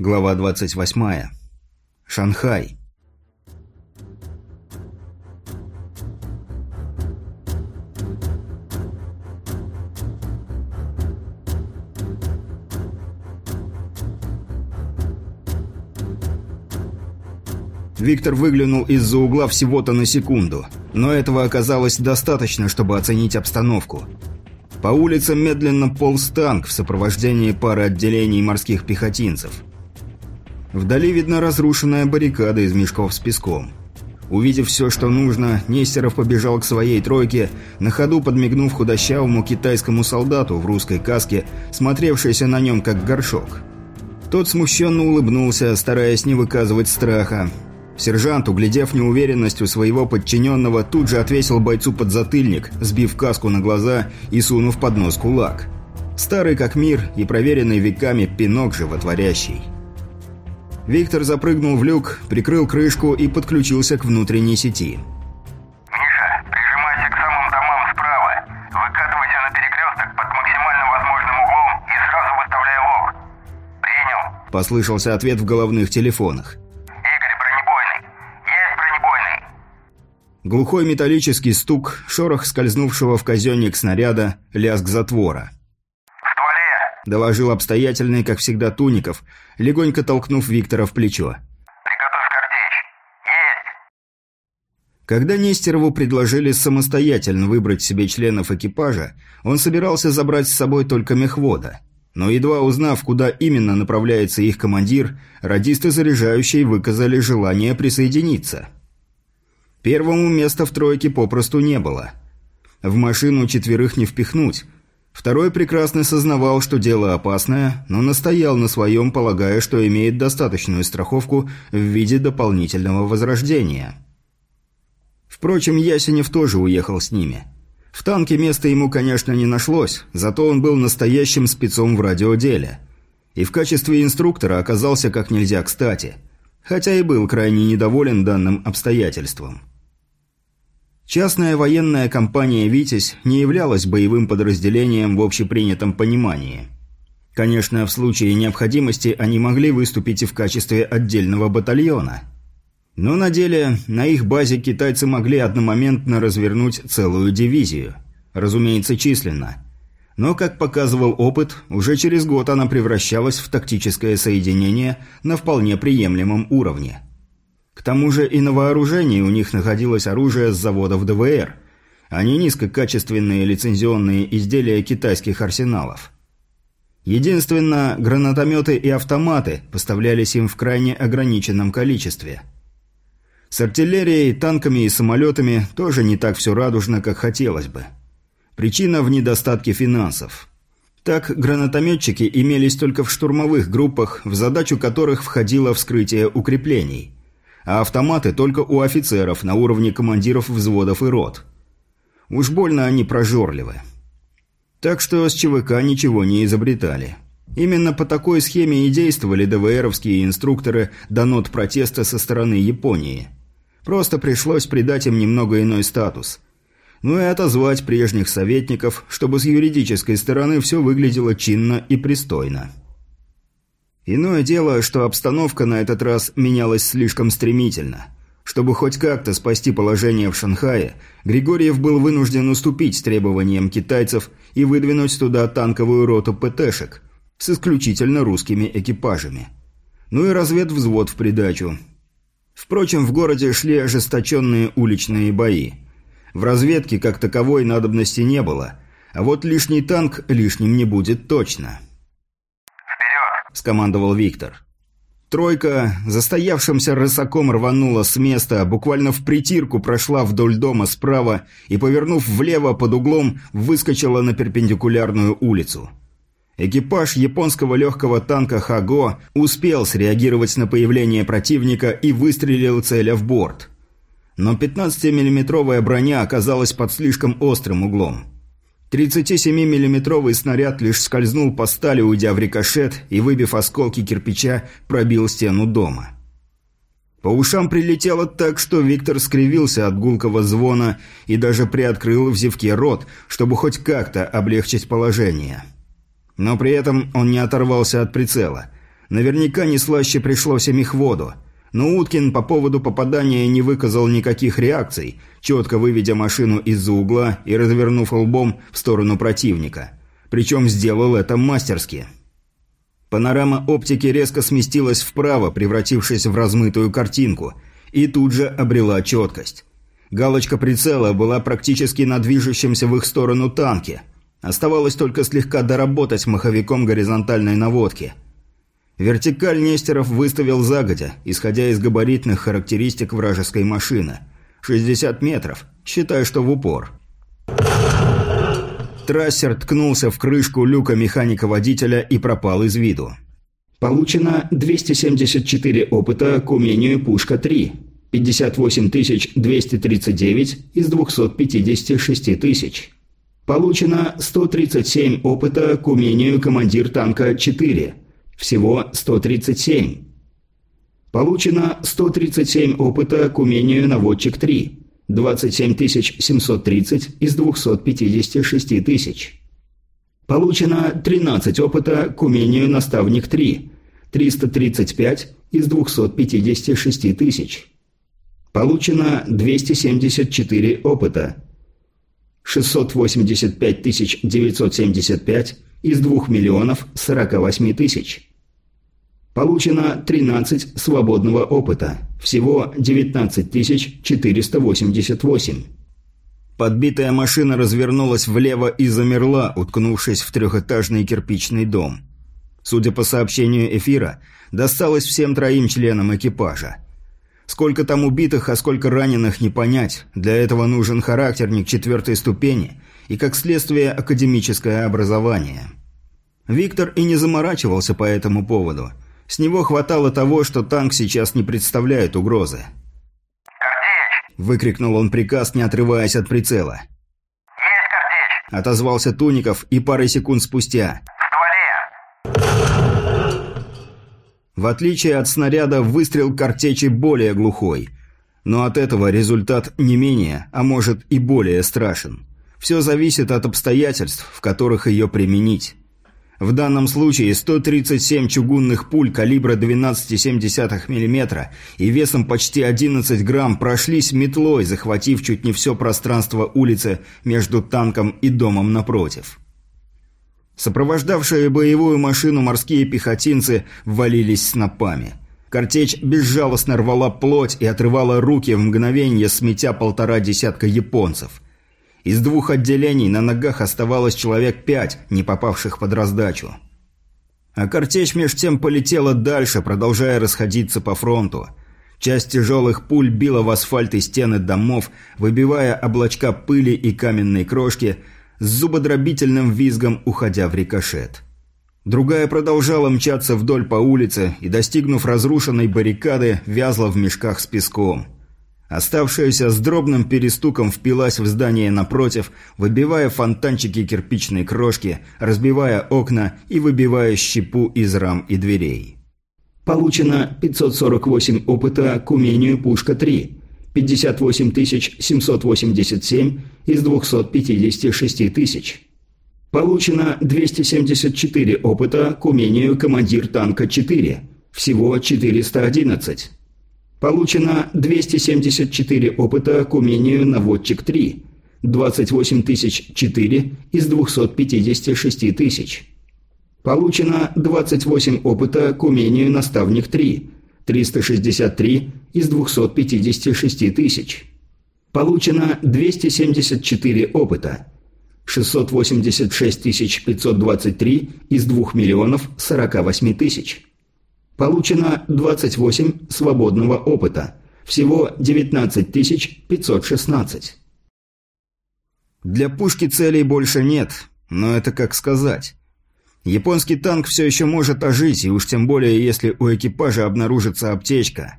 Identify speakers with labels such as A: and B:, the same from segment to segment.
A: Глава 28. Шанхай. Виктор выглянул из-за угла всего-то на секунду, но этого оказалось достаточно, чтобы оценить обстановку. По улицам медленно полз танк в сопровождении пары отделений морских пехотинцев – Вдали видна разрушенная баррикада из мешков с песком. Увидев все, что нужно, Нестеров побежал к своей тройке, на ходу подмигнув худощавому китайскому солдату в русской каске, смотревшейся на нем как горшок. Тот смущенно улыбнулся, стараясь не выказывать страха. Сержант, углядев неуверенность у своего подчиненного, тут же отвесил бойцу подзатыльник, сбив каску на глаза и сунув под нос кулак. Старый как мир и проверенный веками пинок животворящий. Виктор запрыгнул в люк, прикрыл крышку и подключился к внутренней сети.
B: «Миша, прижимайся к самым домам справа. Выкатывайся на перекресток под максимально возможным углом и сразу выставляй лог. Принял?»
A: Послышался ответ в головных телефонах.
B: «Игорь, бронебойный. Есть бронебойный».
A: Глухой металлический стук, шорох скользнувшего в казенник снаряда, лязг затвора – доложил обстоятельный, как всегда, Туников, легонько толкнув Виктора в плечо.
B: «Приготовь картечь. Есть!»
A: Когда Нестерову предложили самостоятельно выбрать себе членов экипажа, он собирался забрать с собой только мехвода. Но едва узнав, куда именно направляется их командир, радисты заряжающие выказали желание присоединиться. Первому места в тройке попросту не было. В машину четверых не впихнуть – Второй прекрасно сознавал, что дело опасное, но настоял на своем, полагая, что имеет достаточную страховку в виде дополнительного возрождения. Впрочем, Ясенев тоже уехал с ними. В танке места ему, конечно, не нашлось, зато он был настоящим спецом в радиоделе. И в качестве инструктора оказался как нельзя кстати, хотя и был крайне недоволен данным обстоятельством. Частная военная компания «Витязь» не являлась боевым подразделением в общепринятом понимании. Конечно, в случае необходимости они могли выступить и в качестве отдельного батальона. Но на деле на их базе китайцы могли одномоментно развернуть целую дивизию. Разумеется, численно. Но, как показывал опыт, уже через год она превращалась в тактическое соединение на вполне приемлемом уровне – к тому же и на вооружении у них находилось оружие с заводов ДВР, а не низкокачественные лицензионные изделия китайских арсеналов. Единственно, гранатометы и автоматы поставлялись им в крайне ограниченном количестве. С артиллерией, танками и самолетами тоже не так все радужно, как хотелось бы. Причина в недостатке финансов. Так, гранатометчики имелись только в штурмовых группах, в задачу которых входило вскрытие укреплений – а автоматы только у офицеров на уровне командиров взводов и рот. Уж больно они прожорливы. Так что с ЧВК ничего не изобретали. Именно по такой схеме и действовали ДВРовские инструкторы до нот протеста со стороны Японии. Просто пришлось придать им немного иной статус. Ну и отозвать прежних советников, чтобы с юридической стороны все выглядело чинно и пристойно. Иное дело, что обстановка на этот раз менялась слишком стремительно. Чтобы хоть как-то спасти положение в Шанхае, Григорьев был вынужден уступить требованиям китайцев и выдвинуть туда танковую роту ПТшек с исключительно русскими экипажами. Ну и разведвзвод в придачу. Впрочем, в городе шли ожесточенные уличные бои. В разведке как таковой надобности не было, а вот лишний танк лишним не будет точно скомандовал Виктор. Тройка застоявшимся рысаком рванула с места, буквально в притирку прошла вдоль дома справа и, повернув влево под углом, выскочила на перпендикулярную улицу. Экипаж японского легкого танка «Хаго» успел среагировать на появление противника и выстрелил целя в борт. Но 15-миллиметровая броня оказалась под слишком острым углом. 37-миллиметровый снаряд лишь скользнул по стали, уйдя в рикошет и, выбив осколки кирпича, пробил стену дома. По ушам прилетело так, что Виктор скривился от гулкого звона и даже приоткрыл в зевке рот, чтобы хоть как-то облегчить положение. Но при этом он не оторвался от прицела. Наверняка не слаще пришлось и мехводу. Но Уткин по поводу попадания не выказал никаких реакций, четко выведя машину из-за угла и развернув лбом в сторону противника. Причем сделал это мастерски. Панорама оптики резко сместилась вправо, превратившись в размытую картинку, и тут же обрела четкость. Галочка прицела была практически на движущемся в их сторону танке. Оставалось только слегка доработать маховиком горизонтальной наводки. Вертикаль Нестеров выставил загодя, исходя из габаритных характеристик вражеской машины. 60 метров, считай, что в упор. Трассер ткнулся в крышку люка механика-водителя и пропал из виду.
C: Получено 274 опыта к умению «Пушка-3». 58 239 из 256 тысяч. Получено 137 опыта к умению «Командир танка 4». Всего 137. Получено 137 опыта к умению «Наводчик 3». 27 730 из 256 тысяч. Получено 13 опыта к умению «Наставник 3», 335 из 256 тысяч. Получено 274 опыта, 685 975 из 2 миллионов 48 тысяч. Получено 13 свободного опыта. Всего 19 488.
A: Подбитая машина развернулась влево и замерла, уткнувшись в трехэтажный кирпичный дом. Судя по сообщению эфира, досталось всем троим членам экипажа. Сколько там убитых, а сколько раненых не понять. Для этого нужен характерник четвертой ступени и, как следствие, академическое образование. Виктор и не заморачивался по этому поводу – с него хватало того, что танк сейчас не представляет угрозы.
B: «Картечь!»
A: – выкрикнул он приказ, не отрываясь от прицела.
B: «Есть картечь!»
A: – отозвался Туников и парой секунд спустя.
B: «В стволе!»
A: В отличие от снаряда, выстрел картечи более глухой. Но от этого результат не менее, а может и более страшен. Все зависит от обстоятельств, в которых ее применить. В данном случае 137 чугунных пуль калибра 12,7 мм и весом почти 11 грамм прошлись метлой, захватив чуть не все пространство улицы между танком и домом напротив. Сопровождавшие боевую машину морские пехотинцы ввалились снопами. Картечь безжалостно рвала плоть и отрывала руки в мгновение, сметя полтора десятка японцев – из двух отделений на ногах оставалось человек пять, не попавших под раздачу. А картечь меж тем полетела дальше, продолжая расходиться по фронту. Часть тяжелых пуль била в асфальт и стены домов, выбивая облачка пыли и каменной крошки, с зубодробительным визгом уходя в рикошет. Другая продолжала мчаться вдоль по улице и, достигнув разрушенной баррикады, вязла в мешках с песком – Оставшаяся с дробным перестуком впилась в здание напротив, выбивая фонтанчики кирпичной крошки, разбивая окна и выбивая щепу из рам и дверей.
C: Получено 548 опыта к умению «Пушка-3», 58 787 из 256 тысяч. Получено 274 опыта к умению «Командир танка 4», всего 411. Получено 274 опыта к умению «Наводчик 3», 28 004 из 256 тысяч. Получено 28 опыта к умению «Наставник 3», 363 из 256 тысяч. Получено 274 опыта, 686 523 из 2 миллионов 48 тысяч. Получено 28 свободного опыта. Всего 19 516.
A: Для пушки целей больше нет, но это как сказать. Японский танк все еще может ожить, и уж тем более, если у экипажа обнаружится аптечка.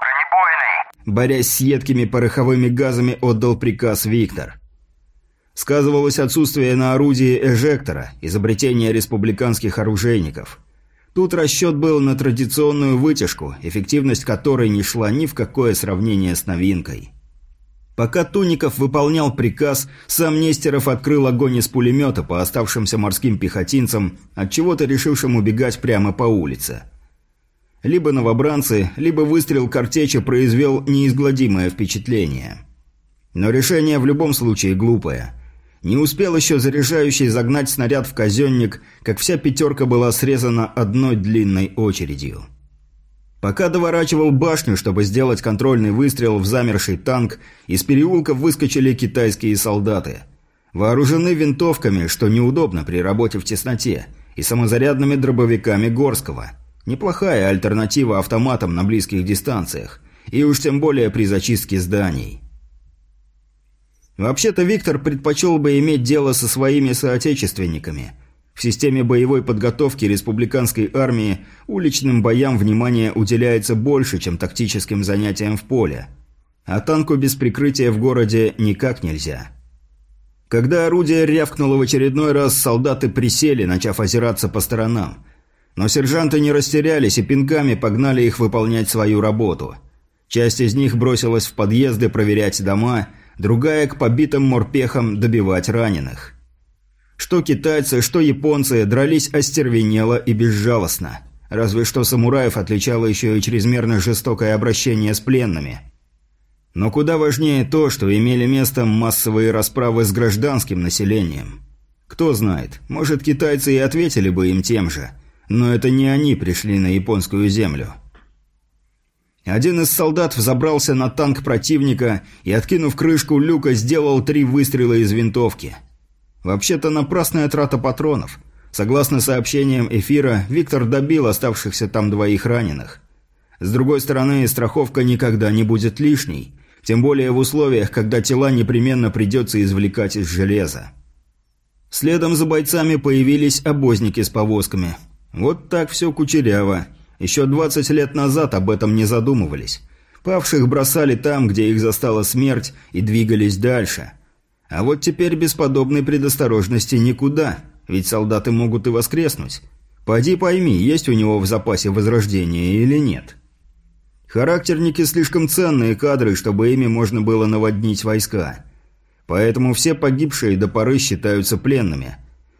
B: «Бронебойный!»
A: Борясь с едкими пороховыми газами, отдал приказ Виктор. Сказывалось отсутствие на орудии эжектора, изобретение республиканских оружейников – Тут расчет был на традиционную вытяжку, эффективность которой не шла ни в какое сравнение с новинкой. Пока Туников выполнял приказ, сам Нестеров открыл огонь из пулемета по оставшимся морским пехотинцам, от чего то решившим убегать прямо по улице. Либо новобранцы, либо выстрел картечи произвел неизгладимое впечатление. Но решение в любом случае глупое. Не успел еще заряжающий загнать снаряд в казенник, как вся пятерка была срезана одной длинной очередью. Пока доворачивал башню, чтобы сделать контрольный выстрел в замерший танк, из переулка выскочили китайские солдаты. Вооружены винтовками, что неудобно при работе в тесноте, и самозарядными дробовиками Горского. Неплохая альтернатива автоматам на близких дистанциях, и уж тем более при зачистке зданий. Вообще-то Виктор предпочел бы иметь дело со своими соотечественниками. В системе боевой подготовки республиканской армии уличным боям внимание уделяется больше, чем тактическим занятиям в поле. А танку без прикрытия в городе никак нельзя. Когда орудие рявкнуло в очередной раз, солдаты присели, начав озираться по сторонам. Но сержанты не растерялись и пинками погнали их выполнять свою работу. Часть из них бросилась в подъезды проверять дома – другая к побитым морпехам добивать раненых. Что китайцы, что японцы дрались остервенело и безжалостно. Разве что самураев отличало еще и чрезмерно жестокое обращение с пленными. Но куда важнее то, что имели место массовые расправы с гражданским населением. Кто знает, может китайцы и ответили бы им тем же, но это не они пришли на японскую землю. Один из солдат взобрался на танк противника и, откинув крышку люка, сделал три выстрела из винтовки. Вообще-то напрасная трата патронов. Согласно сообщениям эфира, Виктор добил оставшихся там двоих раненых. С другой стороны, страховка никогда не будет лишней, тем более в условиях, когда тела непременно придется извлекать из железа. Следом за бойцами появились обозники с повозками. Вот так все кучеряво. Еще 20 лет назад об этом не задумывались. Павших бросали там, где их застала смерть, и двигались дальше. А вот теперь без подобной предосторожности никуда, ведь солдаты могут и воскреснуть. Пойди пойми, есть у него в запасе возрождение или нет. Характерники слишком ценные кадры, чтобы ими можно было наводнить войска. Поэтому все погибшие до поры считаются пленными.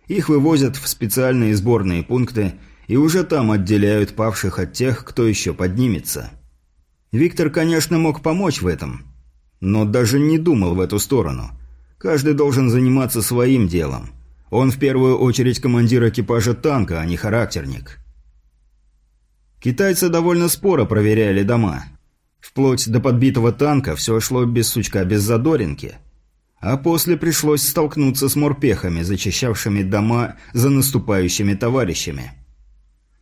A: Их вывозят в специальные сборные пункты – и уже там отделяют павших от тех, кто еще поднимется. Виктор, конечно, мог помочь в этом, но даже не думал в эту сторону. Каждый должен заниматься своим делом. Он в первую очередь командир экипажа танка, а не характерник. Китайцы довольно споро проверяли дома. Вплоть до подбитого танка все шло без сучка, без задоринки. А после пришлось столкнуться с морпехами, зачищавшими дома за наступающими товарищами.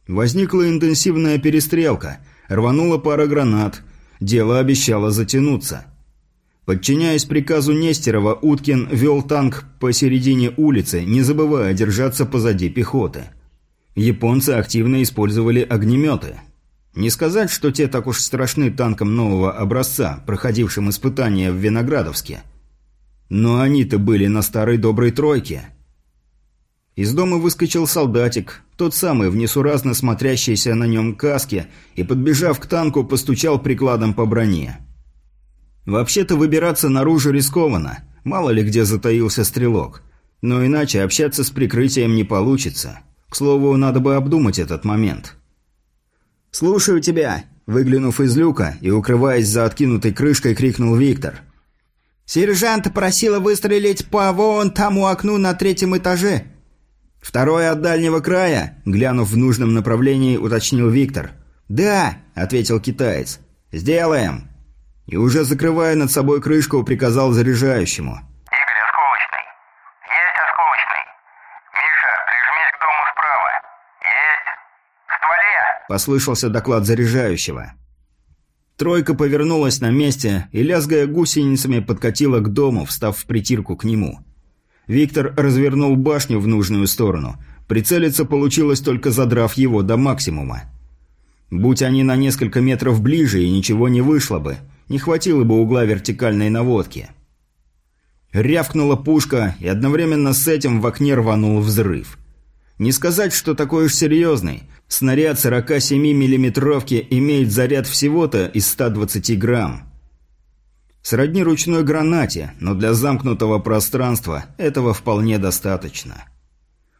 A: Возникла интенсивная перестрелка, рванула пара гранат, дело обещало затянуться. Подчиняясь приказу Нестерова, Уткин вел танк посередине улицы, не забывая держаться позади пехоты. Японцы активно использовали огнеметы. Не сказать, что те так уж страшны танкам нового образца, проходившим испытания в Виноградовске. Но они-то были на старой доброй тройке – из дома выскочил солдатик, тот самый в несуразно смотрящейся на нем каске, и, подбежав к танку, постучал прикладом по броне. Вообще-то выбираться наружу рискованно, мало ли где затаился стрелок. Но иначе общаться с прикрытием не получится. К слову, надо бы обдумать этот момент. «Слушаю тебя!» – выглянув из люка и укрываясь за откинутой крышкой, крикнул Виктор. «Сержант просила выстрелить по вон тому окну на третьем этаже!» «Второе от дальнего края?» – глянув в нужном направлении, уточнил Виктор. «Да», – ответил китаец. «Сделаем». И уже закрывая над собой крышку, приказал заряжающему.
B: «Игорь, осколочный. Есть осколочный. Миша, прижмись к дому справа. Есть. В стволе!»
A: – послышался доклад заряжающего. Тройка повернулась на месте и, лязгая гусеницами, подкатила к дому, встав в притирку к нему. Виктор развернул башню в нужную сторону. Прицелиться получилось только задрав его до максимума. Будь они на несколько метров ближе, и ничего не вышло бы. Не хватило бы угла вертикальной наводки. Рявкнула пушка, и одновременно с этим в окне рванул взрыв. Не сказать, что такой уж серьезный. Снаряд 47 миллиметровки имеет заряд всего-то из 120 грамм. Сродни ручной гранате, но для замкнутого пространства этого вполне достаточно.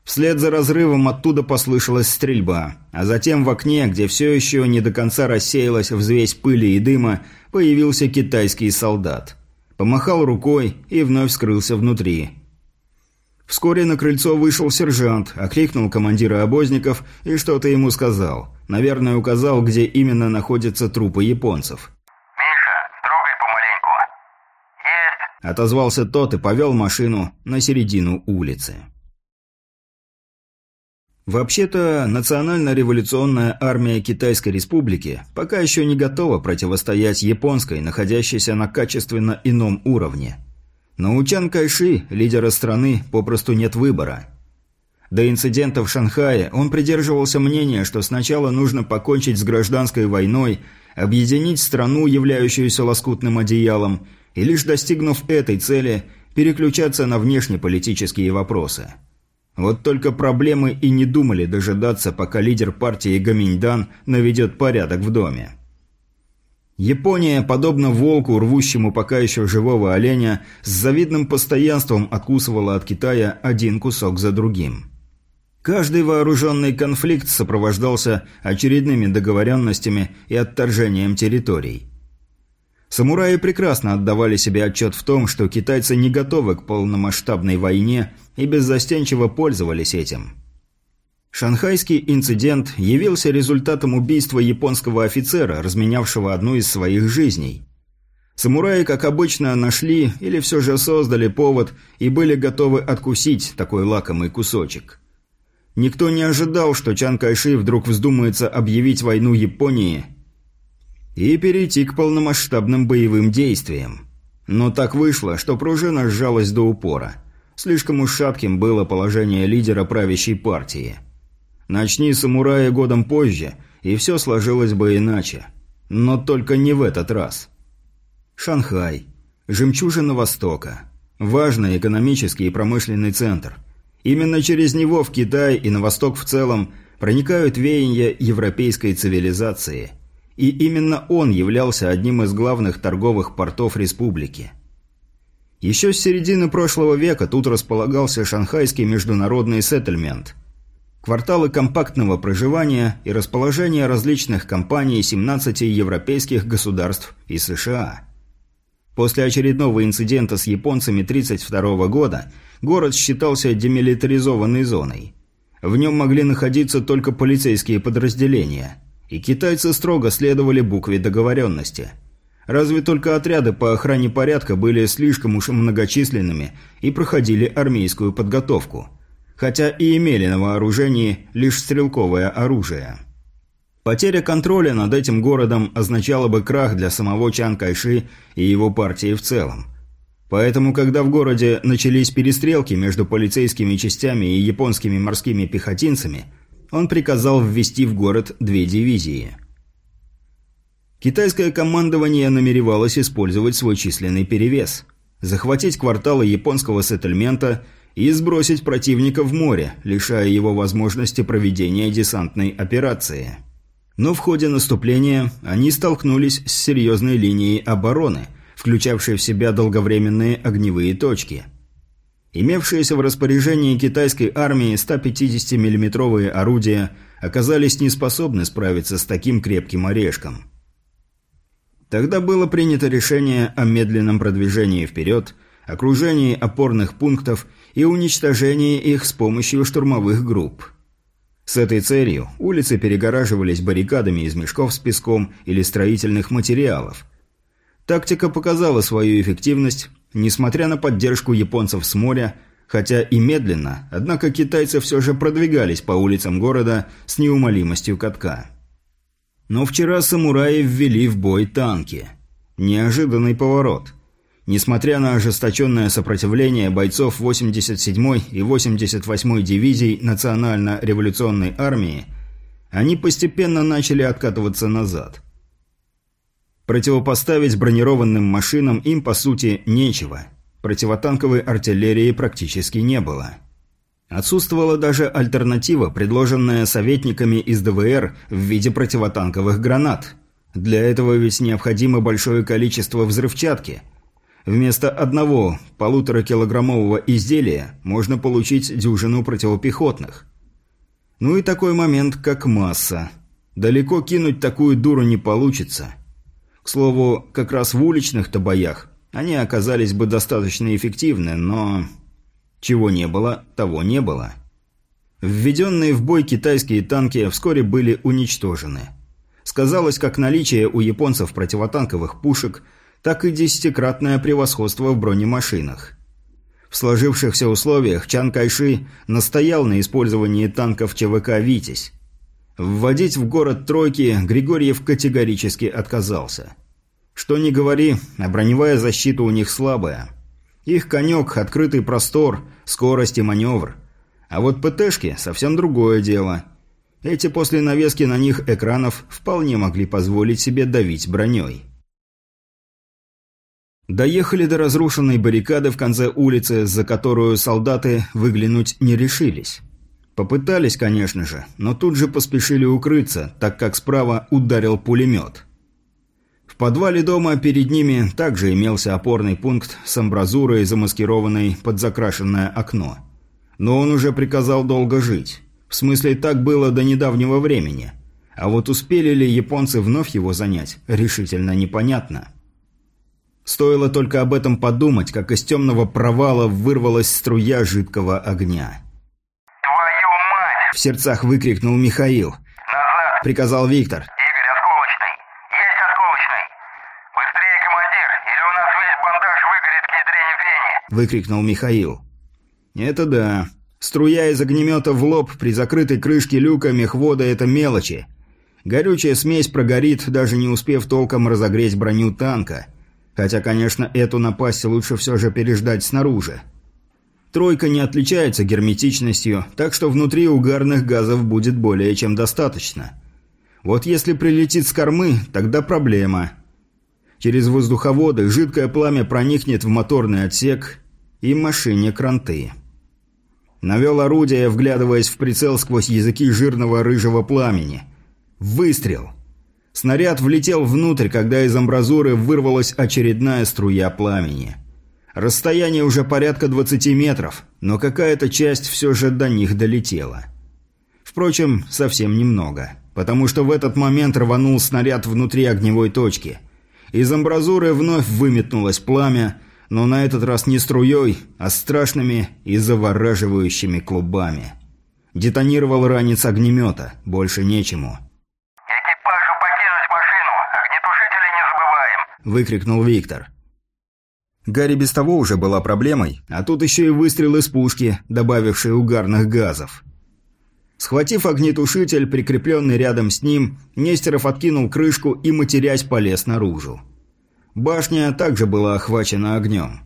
A: Вслед за разрывом оттуда послышалась стрельба, а затем в окне, где все еще не до конца рассеялась взвесь пыли и дыма, появился китайский солдат. Помахал рукой и вновь скрылся внутри. Вскоре на крыльцо вышел сержант, окликнул командира обозников и что-то ему сказал. Наверное, указал, где именно находятся трупы японцев.
B: «Миша, трогай помаленьку». «Есть».
A: Отозвался тот и повел машину на середину улицы. Вообще-то, Национально-революционная армия Китайской Республики пока еще не готова противостоять японской, находящейся на качественно ином уровне. Но у Чан Кайши, лидера страны, попросту нет выбора. До инцидента в Шанхае он придерживался мнения, что сначала нужно покончить с гражданской войной, объединить страну, являющуюся лоскутным одеялом, и лишь достигнув этой цели, переключаться на внешнеполитические вопросы – вот только проблемы и не думали дожидаться, пока лидер партии Гаминьдан наведет порядок в доме. Япония, подобно волку, рвущему пока еще живого оленя, с завидным постоянством откусывала от Китая один кусок за другим. Каждый вооруженный конфликт сопровождался очередными договоренностями и отторжением территорий. Самураи прекрасно отдавали себе отчет в том, что китайцы не готовы к полномасштабной войне и беззастенчиво пользовались этим. Шанхайский инцидент явился результатом убийства японского офицера, разменявшего одну из своих жизней. Самураи, как обычно, нашли или все же создали повод и были готовы откусить такой лакомый кусочек. Никто не ожидал, что Чан Кайши вдруг вздумается объявить войну Японии – и перейти к полномасштабным боевым действиям. Но так вышло, что пружина сжалась до упора. Слишком уж шатким было положение лидера правящей партии. Начни самурая годом позже, и все сложилось бы иначе. Но только не в этот раз. Шанхай. Жемчужина Востока. Важный экономический и промышленный центр. Именно через него в Китай и на Восток в целом проникают веяния европейской цивилизации – и именно он являлся одним из главных торговых портов республики. Еще с середины прошлого века тут располагался Шанхайский международный сеттельмент. Кварталы компактного проживания и расположение различных компаний 17 европейских государств и США. После очередного инцидента с японцами 1932 года город считался демилитаризованной зоной. В нем могли находиться только полицейские подразделения – и китайцы строго следовали букве договоренности. Разве только отряды по охране порядка были слишком уж многочисленными и проходили армейскую подготовку. Хотя и имели на вооружении лишь стрелковое оружие. Потеря контроля над этим городом означала бы крах для самого Чан Кайши и его партии в целом. Поэтому, когда в городе начались перестрелки между полицейскими частями и японскими морскими пехотинцами – он приказал ввести в город две дивизии. Китайское командование намеревалось использовать свой численный перевес, захватить кварталы японского сеттельмента и сбросить противника в море, лишая его возможности проведения десантной операции. Но в ходе наступления они столкнулись с серьезной линией обороны, включавшей в себя долговременные огневые точки – Имевшиеся в распоряжении китайской армии 150 миллиметровые орудия оказались неспособны справиться с таким крепким орешком. Тогда было принято решение о медленном продвижении вперед, окружении опорных пунктов и уничтожении их с помощью штурмовых групп. С этой целью улицы перегораживались баррикадами из мешков с песком или строительных материалов. Тактика показала свою эффективность, Несмотря на поддержку японцев с моря, хотя и медленно, однако китайцы все же продвигались по улицам города с неумолимостью катка. Но вчера самураи ввели в бой танки. Неожиданный поворот. Несмотря на ожесточенное сопротивление бойцов 87-й и 88-й дивизий Национально-революционной армии, они постепенно начали откатываться назад – Противопоставить бронированным машинам им, по сути, нечего. Противотанковой артиллерии практически не было. Отсутствовала даже альтернатива, предложенная советниками из ДВР в виде противотанковых гранат. Для этого ведь необходимо большое количество взрывчатки. Вместо одного полуторакилограммового изделия можно получить дюжину противопехотных. Ну и такой момент, как масса. Далеко кинуть такую дуру не получится. К слову, как раз в уличных-то боях они оказались бы достаточно эффективны, но... Чего не было, того не было. Введенные в бой китайские танки вскоре были уничтожены. Сказалось как наличие у японцев противотанковых пушек, так и десятикратное превосходство в бронемашинах. В сложившихся условиях Чан Кайши настоял на использовании танков ЧВК «Витязь». Вводить в город тройки Григорьев категорически отказался. Что ни говори, а броневая защита у них слабая. Их конек – открытый простор, скорость и маневр. А вот ПТшки – совсем другое дело. Эти после навески на них экранов вполне могли позволить себе давить броней. Доехали до разрушенной баррикады в конце улицы, за которую солдаты выглянуть не решились. Попытались, конечно же, но тут же поспешили укрыться, так как справа ударил пулемет. В подвале дома перед ними также имелся опорный пункт с амбразурой, замаскированной под закрашенное окно. Но он уже приказал долго жить. В смысле, так было до недавнего времени. А вот успели ли японцы вновь его занять, решительно непонятно. Стоило только об этом подумать, как из темного провала вырвалась струя жидкого огня. В сердцах выкрикнул Михаил.
B: «Назад!
A: Приказал Виктор.
B: Игорь, осколочный! Есть осколочный! Быстрее, командир, или у нас весь бандаж выгорит к ядрене фени!»
A: Выкрикнул Михаил. Это да. Струя из огнемета в лоб при закрытой крышке люка мехвода – это мелочи. Горючая смесь прогорит, даже не успев толком разогреть броню танка – Хотя, конечно, эту напасть лучше все же переждать снаружи. Тройка не отличается герметичностью, так что внутри угарных газов будет более чем достаточно. Вот если прилетит с кормы, тогда проблема. Через воздуховоды жидкое пламя проникнет в моторный отсек и машине кранты. Навел орудие, вглядываясь в прицел сквозь языки жирного рыжего пламени. Выстрел. Снаряд влетел внутрь, когда из амбразуры вырвалась очередная струя пламени. Расстояние уже порядка 20 метров, но какая-то часть все же до них долетела. Впрочем, совсем немного, потому что в этот момент рванул снаряд внутри огневой точки. Из амбразуры вновь выметнулось пламя, но на этот раз не струей, а страшными и завораживающими клубами. Детонировал ранец огнемета, больше нечему. выкрикнул Виктор. Гарри без того уже была проблемой, а тут еще и выстрел из пушки, добавивший угарных газов. Схватив огнетушитель, прикрепленный рядом с ним, Нестеров откинул крышку и, матерясь, полез наружу. Башня также была охвачена огнем.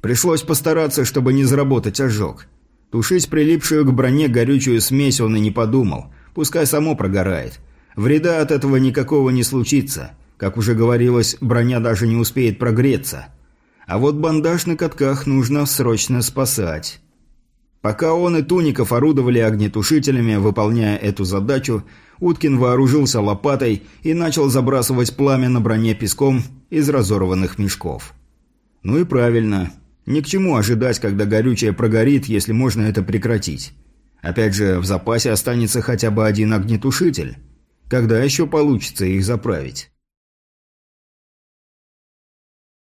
A: Пришлось постараться, чтобы не заработать ожог. Тушить прилипшую к броне горючую смесь он и не подумал. Пускай само прогорает. Вреда от этого никакого не случится – как уже говорилось, броня даже не успеет прогреться. А вот бандаж на катках нужно срочно спасать. Пока он и Туников орудовали огнетушителями, выполняя эту задачу, Уткин вооружился лопатой и начал забрасывать пламя на броне песком из разорванных мешков. Ну и правильно. Ни к чему ожидать, когда горючее прогорит, если можно это прекратить. Опять же, в запасе останется хотя бы один огнетушитель. Когда еще получится их заправить?